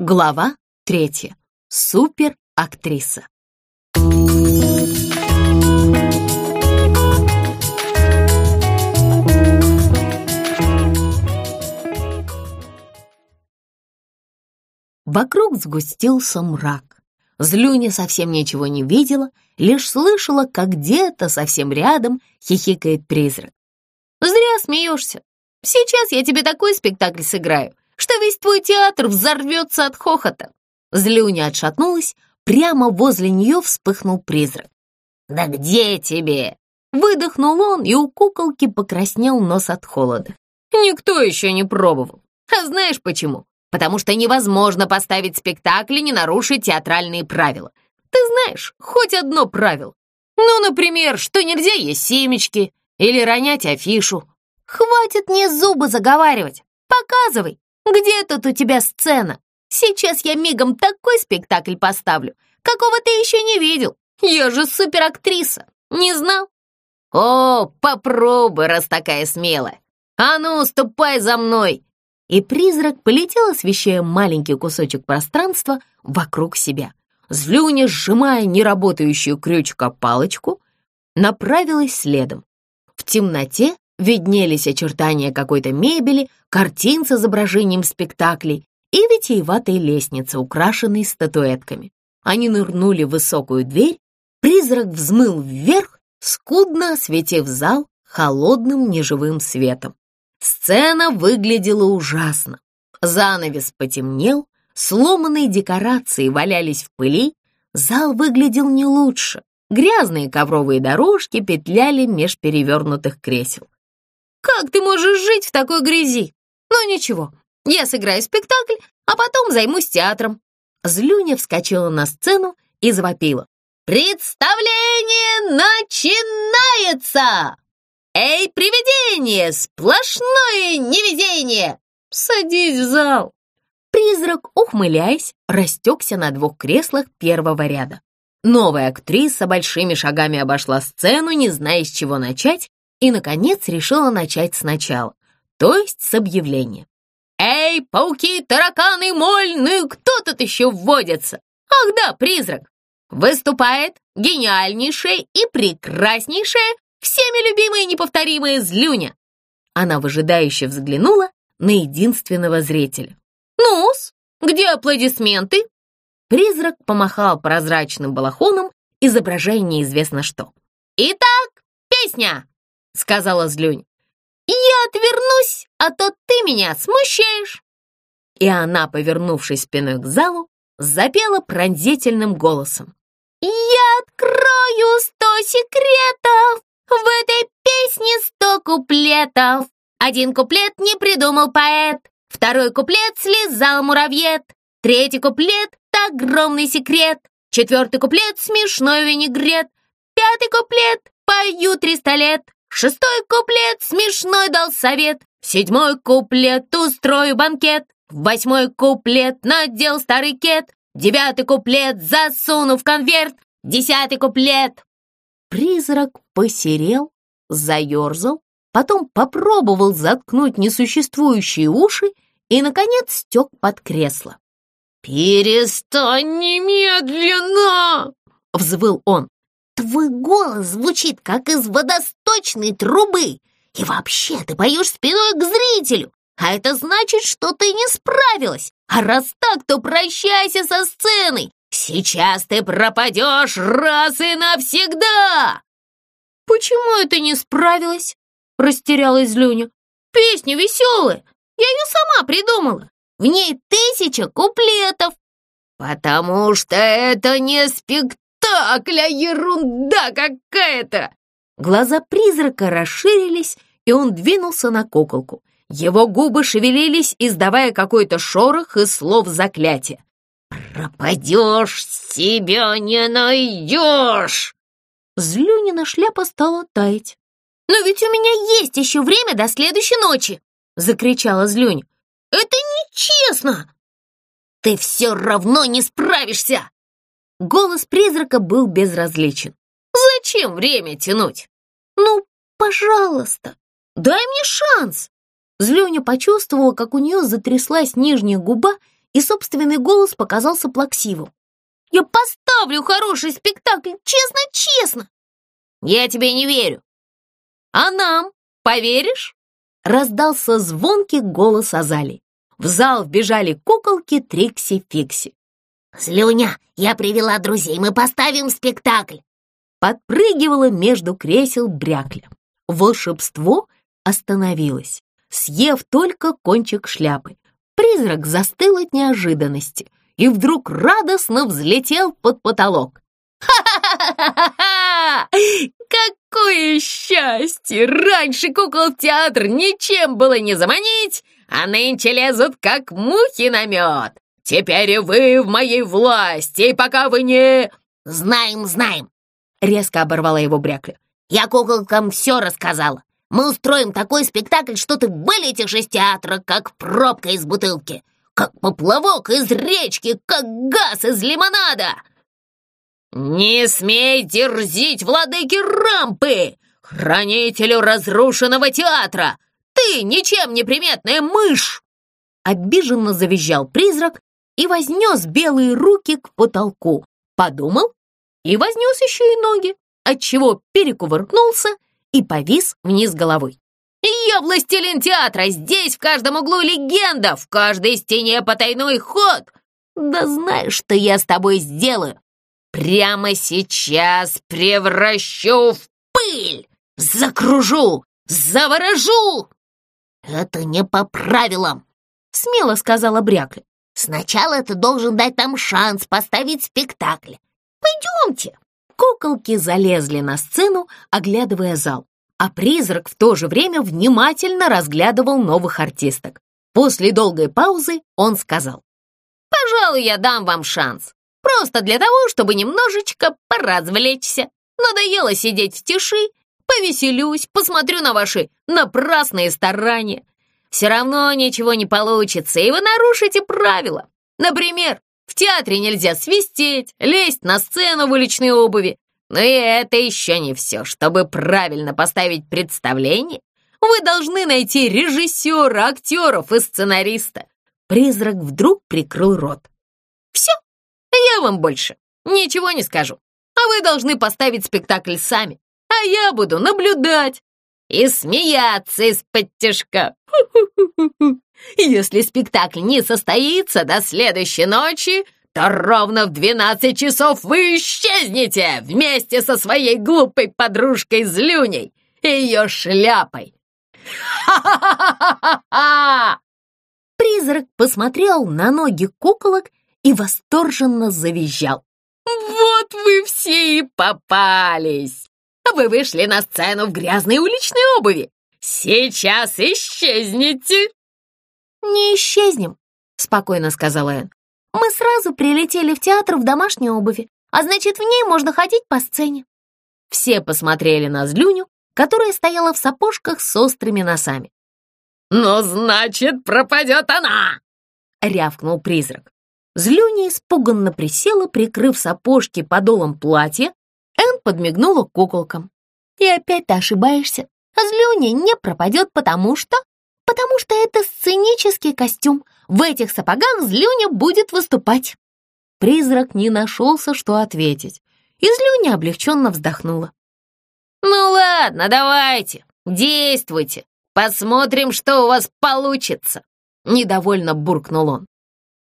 Глава третья. Суперактриса. Вокруг сгустился мрак. Злюня совсем ничего не видела, лишь слышала, как где-то совсем рядом хихикает призрак. «Зря смеешься. Сейчас я тебе такой спектакль сыграю, что весь твой театр взорвется от хохота». Злюня отшатнулась, прямо возле нее вспыхнул призрак. «Да где тебе?» Выдохнул он, и у куколки покраснел нос от холода. «Никто еще не пробовал. А знаешь почему? Потому что невозможно поставить спектакль и не нарушить театральные правила. Ты знаешь хоть одно правило? Ну, например, что нельзя есть семечки или ронять афишу. Хватит мне зубы заговаривать. Показывай, где тут у тебя сцена? Сейчас я мигом такой спектакль поставлю, какого ты еще не видел. Я же суперактриса. Не знал? О, попробуй, раз такая смелая. А ну, ступай за мной. И призрак полетел, освещая маленький кусочек пространства вокруг себя. Злюня, сжимая неработающую крючка-палочку, направилась следом. В темноте виднелись очертания какой-то мебели, картин с изображением спектаклей и витиеватой лестницы, украшенной статуэтками. Они нырнули в высокую дверь, призрак взмыл вверх, скудно осветив зал холодным неживым светом. Сцена выглядела ужасно. Занавес потемнел, сломанные декорации валялись в пыли, зал выглядел не лучше. Грязные ковровые дорожки петляли меж перевернутых кресел. Как ты можешь жить в такой грязи? Ну ничего, я сыграю спектакль, а потом займусь театром. Злюня вскочила на сцену и завопила. «Представление начинается! Эй, привидение, сплошное невезение! Садись в зал!» Призрак, ухмыляясь, растекся на двух креслах первого ряда. Новая актриса большими шагами обошла сцену, не зная, с чего начать, и, наконец, решила начать сначала, то есть с объявления. «Эй, пауки, тараканы, мольны, кто тут еще вводится? Ах да, призрак! Выступает гениальнейшая и прекраснейшая, всеми любимая и неповторимая злюня!» Она выжидающе взглянула на единственного зрителя. «Ну-с, где аплодисменты?» Призрак помахал прозрачным балахоном, изображая неизвестно что. «Итак, песня!» — сказала Злюнь. «Я отвернусь, а то ты меня смущаешь!» И она, повернувшись спиной к залу, запела пронзительным голосом. «Я открою сто секретов, в этой песне сто куплетов. Один куплет не придумал поэт, второй куплет слезал муравьед, третий куплет — огромный секрет, четвертый куплет — смешной винегрет, пятый куплет — пою триста лет, Шестой куплет смешной дал совет. Седьмой куплет устрою банкет. Восьмой куплет надел старый кет. Девятый куплет засуну в конверт. Десятый куплет. Призрак посерел, заерзал, потом попробовал заткнуть несуществующие уши и, наконец, стек под кресло. «Перестань немедленно!» — взвыл он. Твой голос звучит, как из водосточной трубы. И вообще ты поешь спиной к зрителю, а это значит, что ты не справилась. А раз так, то прощайся со сценой. Сейчас ты пропадешь раз и навсегда!» «Почему это не справилась?» — растерялась Люня. «Песня веселая, я ее сама придумала. В ней тысяча куплетов». «Потому что это не спектакль!» Спектакля! Ерунда какая-то!» Глаза призрака расширились, и он двинулся на куколку. Его губы шевелились, издавая какой-то шорох из слов заклятия. «Пропадешь, себя не найдешь!» Злюнина шляпа стала таять. «Но ведь у меня есть еще время до следующей ночи!» — закричала Злюня. «Это нечестно!» «Ты все равно не справишься!» Голос призрака был безразличен. «Зачем время тянуть?» «Ну, пожалуйста, дай мне шанс!» Злюня почувствовала, как у нее затряслась нижняя губа и собственный голос показался плаксивым. «Я поставлю хороший спектакль, честно-честно!» «Я тебе не верю!» «А нам поверишь?» Раздался звонкий голос Азали. В зал вбежали куколки Трикси-Фикси. «Слюня, я привела друзей, мы поставим спектакль!» Подпрыгивала между кресел брякля. Волшебство остановилось, съев только кончик шляпы. Призрак застыл от неожиданности и вдруг радостно взлетел под потолок. «Ха-ха-ха-ха! Какое счастье! Раньше кукол в театр ничем было не заманить, а нынче лезут, как мухи на мед. Теперь вы в моей власти, и пока вы не...» «Знаем, знаем!» — резко оборвала его брякля. «Я куколкам все рассказала. Мы устроим такой спектакль, что ты вылетишь из театра, как пробка из бутылки, как поплавок из речки, как газ из лимонада!» «Не смей дерзить владыке рампы, хранителю разрушенного театра! Ты ничем не приметная мышь!» Обиженно завизжал призрак и вознес белые руки к потолку. Подумал и вознес еще и ноги, отчего перекувыркнулся и повис вниз головой. «Я властелин театра! Здесь в каждом углу легенда, в каждой стене потайной ход! Да знаешь, что я с тобой сделаю? Прямо сейчас превращу в пыль! Закружу! Заворожу!» «Это не по правилам!» — смело сказала Брякля. Сначала ты должен дать нам шанс поставить спектакль. Пойдемте!» Куколки залезли на сцену, оглядывая зал, а призрак в то же время внимательно разглядывал новых артисток. После долгой паузы он сказал, «Пожалуй, я дам вам шанс. Просто для того, чтобы немножечко поразвлечься. Надоело сидеть в тиши, повеселюсь, посмотрю на ваши напрасные старания все равно ничего не получится, и вы нарушите правила. Например, в театре нельзя свистеть, лезть на сцену в уличной обуви. Но и это еще не все. Чтобы правильно поставить представление, вы должны найти режиссера, актеров и сценариста. Призрак вдруг прикрыл рот. Все, я вам больше ничего не скажу. А вы должны поставить спектакль сами, а я буду наблюдать и смеяться из-под тяжка. Если спектакль не состоится до следующей ночи, то ровно в 12 часов вы исчезнете вместе со своей глупой подружкой Злюней и ее шляпой. Призрак посмотрел на ноги куколок и восторженно завизжал. «Вот вы все и попались! Вы вышли на сцену в грязной уличной обуви. Сейчас исчезните!» «Не исчезнем», — спокойно сказала Энн. «Мы сразу прилетели в театр в домашней обуви, а значит, в ней можно ходить по сцене». Все посмотрели на Злюню, которая стояла в сапожках с острыми носами. «Ну, значит, пропадет она!» — рявкнул призрак. Злюня испуганно присела, прикрыв сапожки подолом платья, Энн подмигнула куколкам. «И опять ты ошибаешься. Злюня не пропадет, потому что... Потому что это сценический костюм. В этих сапогах Злюня будет выступать». Призрак не нашелся, что ответить, и Злюня облегченно вздохнула. «Ну ладно, давайте, действуйте. Посмотрим, что у вас получится», — недовольно буркнул он.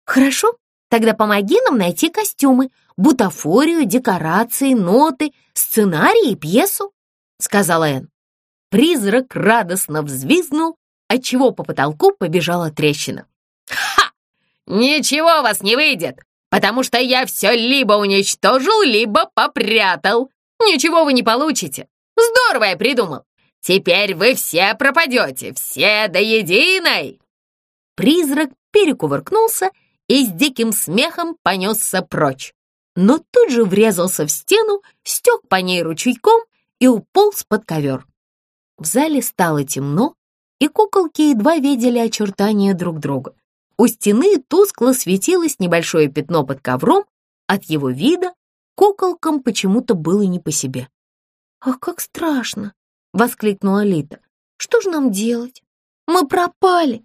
«Хорошо, тогда помоги нам найти костюмы, бутафорию, декорации, ноты, сценарий и пьесу», — сказала Энн. Призрак радостно взвизгнул, отчего по потолку побежала трещина. «Ха! Ничего у вас не выйдет, потому что я все либо уничтожил, либо попрятал. Ничего вы не получите. Здорово я придумал. Теперь вы все пропадете, все до единой!» Призрак перекувыркнулся и с диким смехом понесся прочь но тут же врезался в стену, стек по ней ручейком и уполз под ковер. В зале стало темно, и куколки едва видели очертания друг друга. У стены тускло светилось небольшое пятно под ковром, от его вида куколкам почему-то было не по себе. «Ах, как страшно!» — воскликнула Лита. «Что же нам делать? Мы пропали!»